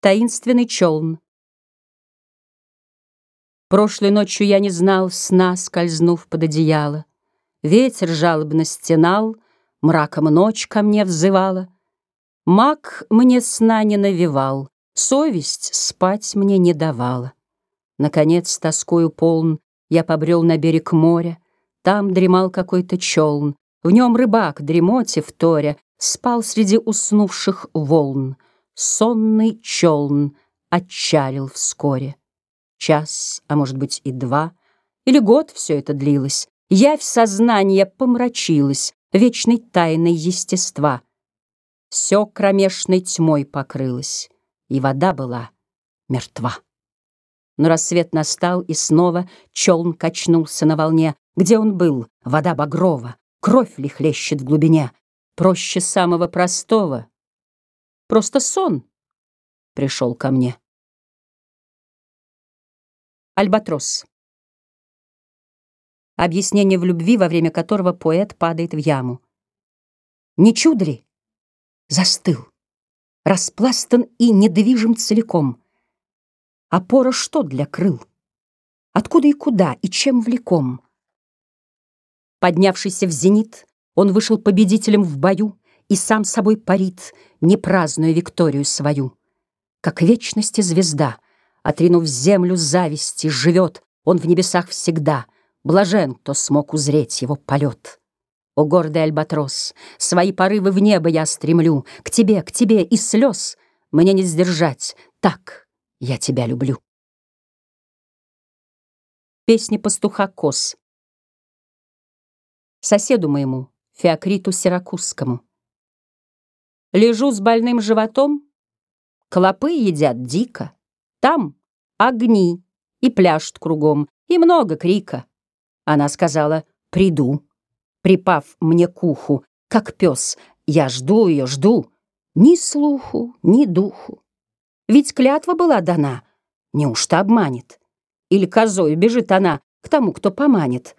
Таинственный челн. Прошлой ночью я не знал сна, скользнув под одеяло. Ветер жалобно стенал, мраком ночь ко мне взывала. Маг мне сна не навевал, совесть спать мне не давала. Наконец, тоскою полн, я побрел на берег моря. Там дремал какой-то челн, в нем рыбак, дремоте вторя, спал среди уснувших волн — сонный челн отчалил вскоре. Час, а может быть и два, или год все это длилось, Явь сознания помрачилась вечной тайной естества. Все кромешной тьмой покрылось, и вода была мертва. Но рассвет настал, и снова челн качнулся на волне. Где он был? Вода багрова, кровь ли хлещет в глубине? Проще самого простого Просто сон пришел ко мне. Альбатрос. Объяснение в любви, во время которого поэт падает в яму. Не чудо Застыл, распластан и недвижим целиком. Опора что для крыл? Откуда и куда, и чем влеком? Поднявшийся в зенит, он вышел победителем в бою, и сам собой парит, не празднуя Викторию свою. Как вечности звезда, отринув землю зависти, живет он в небесах всегда, блажен, кто смог узреть его полет. О, гордый альбатрос, свои порывы в небо я стремлю, к тебе, к тебе, и слез мне не сдержать, так я тебя люблю. Песни пастуха Кос Соседу моему, Феокриту Сиракузскому Лежу с больным животом, клопы едят дико. Там огни и пляшут кругом, и много крика. Она сказала «приду», припав мне к уху, как пес. Я жду ее, жду. Ни слуху, ни духу. Ведь клятва была дана. Неужто обманет? Или козою бежит она к тому, кто поманит?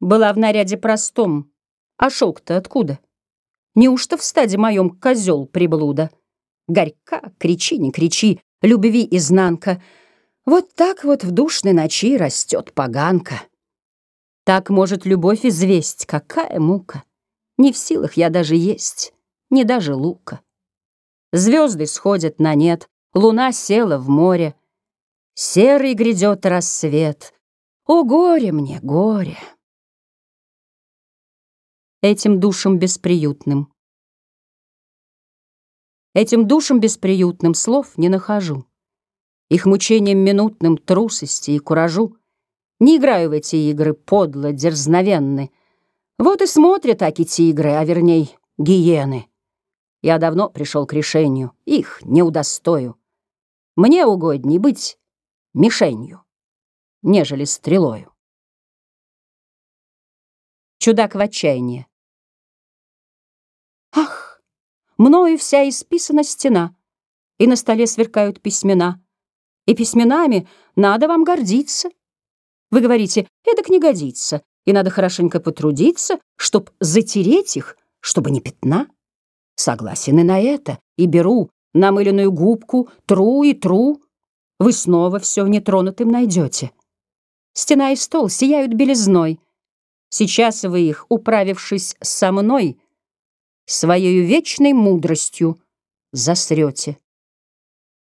Была в наряде простом. А шелк-то откуда? Неужто в стаде моем козел приблуда? Горька, кричи, не кричи, любви изнанка. Вот так вот в душной ночи растет поганка. Так может любовь известь, какая мука. Не в силах я даже есть, не даже лука. Звезды сходят на нет, луна села в море. Серый грядет рассвет. О, горе мне, горе! Этим душам бесприютным. Этим душам бесприютным слов не нахожу. Их мучением минутным трусости и куражу Не играю в эти игры подло, дерзновенны. Вот и смотрят таки тигры, а верней гиены. Я давно пришел к решению, их не удостою. Мне угодней быть мишенью, нежели стрелою. Чудак в отчаянии. Мною вся исписана стена, и на столе сверкают письмена. И письменами надо вам гордиться. Вы говорите, это не годится, и надо хорошенько потрудиться, чтоб затереть их, чтобы не пятна. Согласен и на это, и беру намыленную губку, тру и тру. Вы снова все нетронутым найдете. Стена и стол сияют белизной. Сейчас вы их, управившись со мной, своей вечной мудростью засрете.